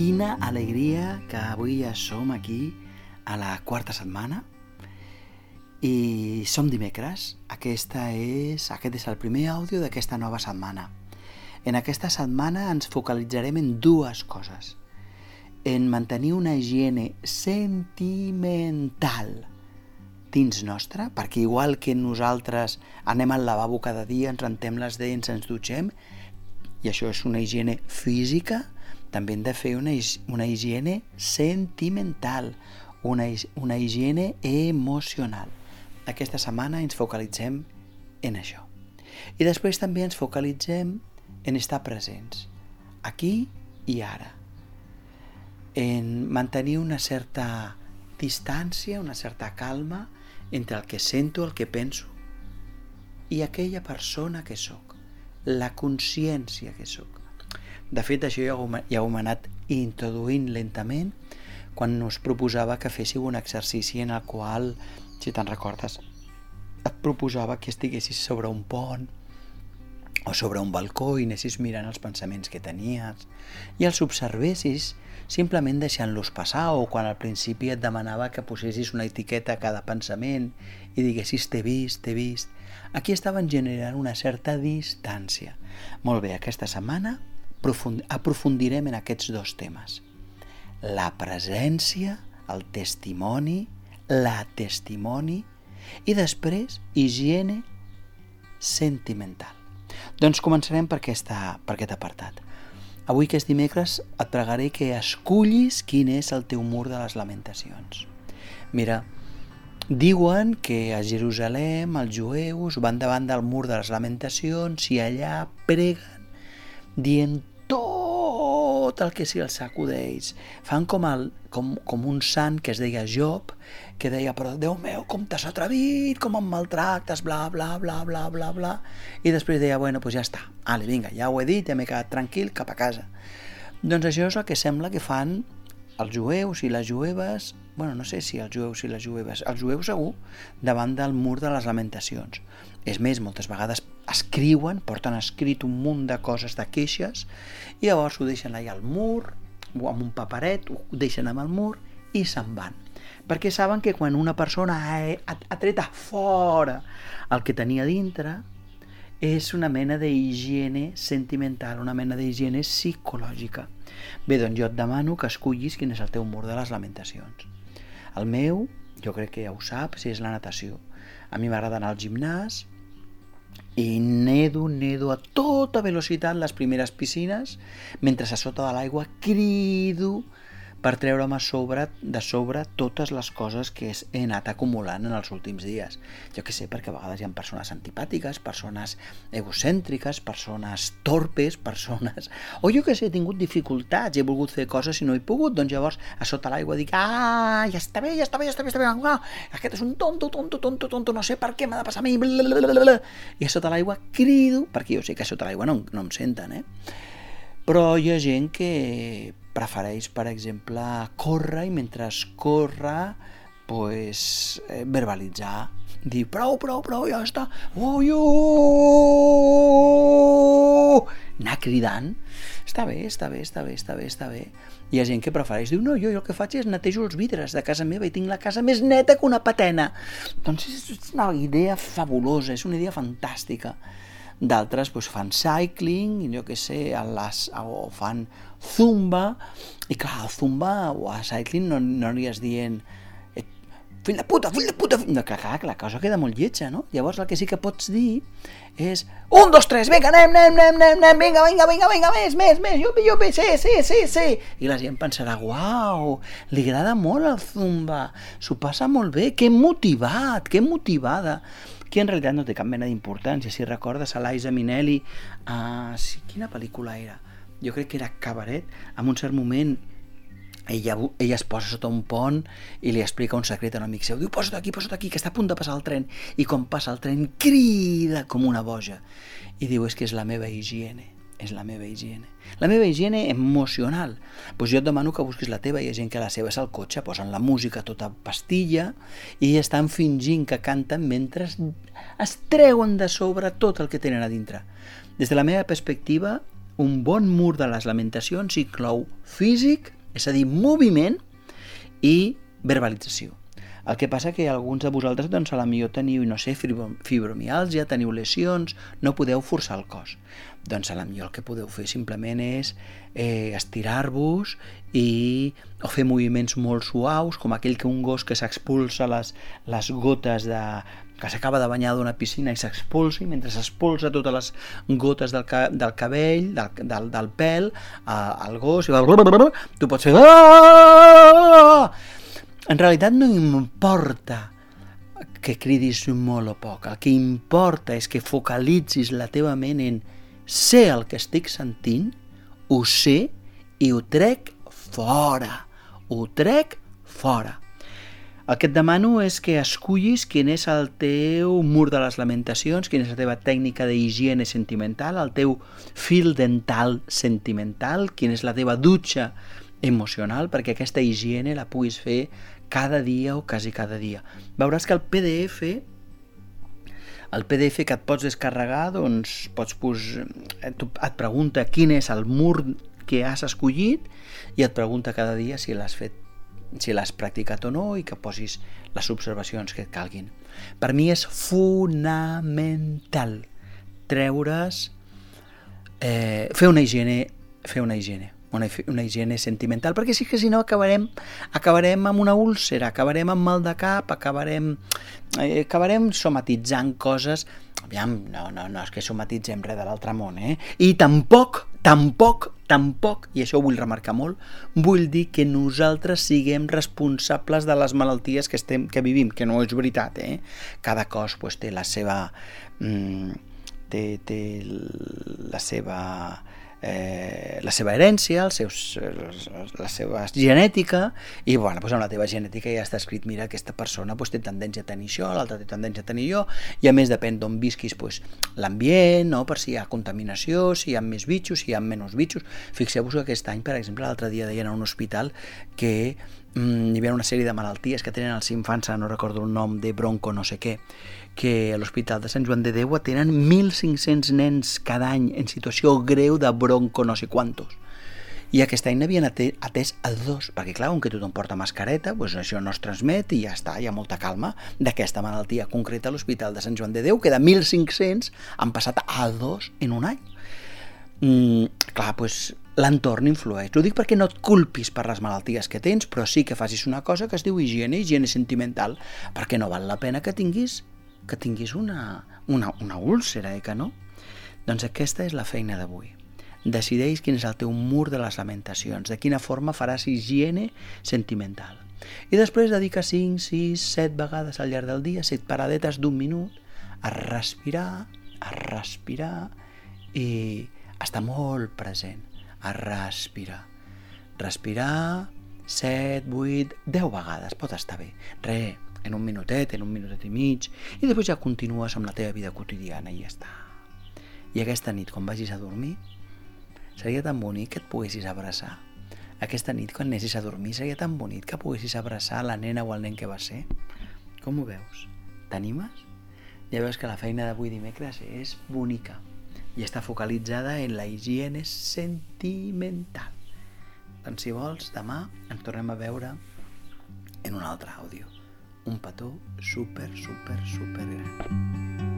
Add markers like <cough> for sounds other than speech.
quina alegria que avui ja som aquí a la quarta setmana i som dimecres. Aquesta és, aquest és el primer àudio d'aquesta nova setmana. En aquesta setmana ens focalitzarem en dues coses. En mantenir una higiene sentimental dins nostra, perquè igual que nosaltres anem al lavabo cada dia, ens rentem les dents, ens dutxem, i això és una higiene física, també hem de fer una, una higiene sentimental, una, una higiene emocional. Aquesta setmana ens focalitzem en això. I després també ens focalitzem en estar presents, aquí i ara, en mantenir una certa distància, una certa calma entre el que sento, el que penso i aquella persona que sóc, la consciència que sóc. De fet, això ja ho, hem anat introduint lentament quan us proposava que féssiu un exercici en el qual, si te'n recordes, et proposava que estiguessis sobre un pont o sobre un balcó i anessis mirant els pensaments que tenies i els observessis simplement deixant-los passar o quan al principi et demanava que posessis una etiqueta a cada pensament i diguessis t'he vist, t'he vist. Aquí estaven generant una certa distància. Molt bé, aquesta setmana aprofundirem en aquests dos temes. La presència, el testimoni, la testimoni i després higiene sentimental. Doncs començarem per, aquesta, per aquest apartat. Avui que és dimecres et pregaré que escullis quin és el teu mur de les lamentacions. Mira, diuen que a Jerusalem els jueus van davant del mur de les lamentacions i allà preguen dient tot el que se'ls acudeix. Fan com, el, com, com un sant que es deia Job, que deia, però Déu meu, com t'has atrevit, com em maltractes, bla, bla, bla, bla, bla, bla. I després deia, bueno, doncs ja està, ale, vinga, ja ho he dit, ja m'he quedat tranquil, cap a casa. Doncs això és el que sembla que fan els jueus i les jueves, bueno, no sé si els jueus i les jueves, els jueus segur, davant del mur de les lamentacions. És més, moltes vegades escriuen, porten escrit un munt de coses, de queixes, i llavors ho deixen allà al mur, o amb un paperet, ho deixen amb el mur i se'n van. Perquè saben que quan una persona ha, ha, ha tret a fora el que tenia dintre, és una mena d'higiene sentimental, una mena d'higiene psicològica. Bé, doncs jo et demano que escullis quin és el teu mur de les lamentacions. El meu, jo crec que ja ho saps, és la natació. A mi m'agrada anar al gimnàs, i nedo, nedo a tota velocitat les primeres piscines, mentre a sota de l'aigua crido per treure'm a sobre, de sobre totes les coses que he anat acumulant en els últims dies. Jo que sé, perquè a vegades hi ha persones antipàtiques, persones egocèntriques, persones torpes, <laughs> persones... O jo que sé, he tingut dificultats, he volgut fer coses i no he pogut, doncs llavors a sota l'aigua dic, ah, ja està bé, ja està bé, ja està bé, ja està bé, ah, aquest és un tonto, tonto, tonto, tonto, no sé per què m'ha de passar a mi, blablabla. i a sota l'aigua crido, perquè jo sé que a sota l'aigua no, no em senten, eh? Però hi ha gent que prefereix, per exemple, córrer i mentre corre, pues, eh, verbalitzar, dir prou, prou, prou, ja està, oh, jo! anar cridant, està bé, està bé, està bé, està bé, està bé. Hi ha gent que prefereix, diu, no, jo, jo el que faig és netejo els vidres de casa meva i tinc la casa més neta que una patena. Doncs és una idea fabulosa, és una idea fantàstica d'altres doncs, fan cycling, jo que sé, a les, o fan zumba, i clar, el zumba o a cycling no, no aniries dient eh, fill de puta, fill de puta, fill... No, clar, clar, la cosa queda molt lletja, no? Llavors el que sí que pots dir és un, dos, tres, vinga, anem, anem, anem, anem, anem vinga, vinga, vinga, vinga, més, més, més, jupi, jupi, sí, sí, sí, sí. I la gent pensarà, uau, li agrada molt el zumba, s'ho passa molt bé, que motivat, que motivada que en realitat no té cap mena d'importància. Si recordes a l'Aisa Minelli, uh, sí, quina pel·lícula era? Jo crec que era Cabaret, en un cert moment ella, ella es posa sota un pont i li explica un secret a un amic seu. Diu, posa't aquí, posa't aquí, que està a punt de passar el tren. I quan passa el tren crida com una boja. I diu, és que és la meva higiene és la meva higiene. La meva higiene emocional. Doncs pues jo et demano que busquis la teva. Hi ha gent que la seva és al cotxe, posen la música tota pastilla i estan fingint que canten mentre es treuen de sobre tot el que tenen a dintre. Des de la meva perspectiva, un bon mur de les lamentacions inclou físic, és a dir, moviment i verbalització. El que passa que alguns de vosaltres, doncs, a la millor teniu, no sé, fibromialgia, teniu lesions, no podeu forçar el cos. Doncs a la millor el que podeu fer simplement és eh, estirar-vos i o fer moviments molt suaus, com aquell que un gos que s'expulsa les, les gotes de, que s'acaba de banyar d'una piscina i s'expulsa, i mentre s'expulsa totes les gotes del, ca del cabell, del, del, del pèl, eh, al gos, i va... tu pots fer... En realitat no importa que cridis molt o poc, el que importa és que focalitzis la teva ment en sé el que estic sentint, ho sé i ho trec fora, ho trec fora. El que et demano és que escullis quin és el teu mur de les lamentacions, quina és la teva tècnica d'higiene sentimental, el teu fil dental sentimental, quina és la teva dutxa emocional, perquè aquesta higiene la puguis fer cada dia o quasi cada dia. Veuràs que el PDF el PDF que et pots descarregar, doncs pots pos... et pregunta quin és el mur que has escollit i et pregunta cada dia si l'has fet si l'has practicat o no i que posis les observacions que et calguin. Per mi és fonamental treure's eh, fer una higiene fer una higiene una, una higiene sentimental, perquè sí que si no acabarem, acabarem amb una úlcera, acabarem amb mal de cap, acabarem, eh, acabarem somatitzant coses... Aviam, no, no, no és que somatitzem res de l'altre món, eh? I tampoc, tampoc, tampoc, i això ho vull remarcar molt, vull dir que nosaltres siguem responsables de les malalties que, estem, que vivim, que no és veritat, eh? Cada cos pues, té la seva... Mm, té, té la seva eh, la seva herència, els seus, la seva genètica, i bueno, doncs amb la teva genètica ja està escrit, mira, aquesta persona doncs, té tendència a tenir això, l'altra té tendència a tenir jo, i a més depèn d'on visquis doncs, l'ambient, no? per si hi ha contaminació, si hi ha més bitxos, si hi ha menys bitxos. Fixeu-vos que aquest any, per exemple, l'altre dia deien a un hospital que mm, hi havia una sèrie de malalties que tenen els infants, no recordo el nom, de bronco no sé què, que a l'Hospital de Sant Joan de Déu tenen 1.500 nens cada any en situació greu de bronco no sé quantos. I aquest any n'havien atès a dos, perquè clar, com que tothom porta mascareta, doncs això no es transmet i ja està, hi ha molta calma d'aquesta malaltia concreta a l'Hospital de Sant Joan de Déu, que de 1.500 han passat a dos en un any. Mm, clar, doncs l'entorn influeix. Ho dic perquè no et culpis per les malalties que tens, però sí que facis una cosa que es diu higiene, higiene sentimental, perquè no val la pena que tinguis que tinguis una, una, una úlcera, eh, que no? Doncs aquesta és la feina d'avui. Decideix quin és el teu mur de les lamentacions, de quina forma faràs higiene sentimental. I després dedica 5, 6, 7 vegades al llarg del dia, 7 paradetes d'un minut, a respirar, a respirar i estar molt present, a respirar. Respirar 7, 8, 10 vegades, pot estar bé. Re, en un minutet, en un minutet i mig, i després ja continues amb la teva vida quotidiana i ja està. I aquesta nit, quan vagis a dormir, seria tan bonic que et poguessis abraçar. Aquesta nit, quan anessis a dormir, seria tan bonic que poguessis abraçar la nena o el nen que va ser. Com ho veus? T'animes? Ja veus que la feina d'avui dimecres és bonica i està focalitzada en la higiene sentimental. Doncs si vols, demà ens tornem a veure en un altre àudio un petó super, super, super gran.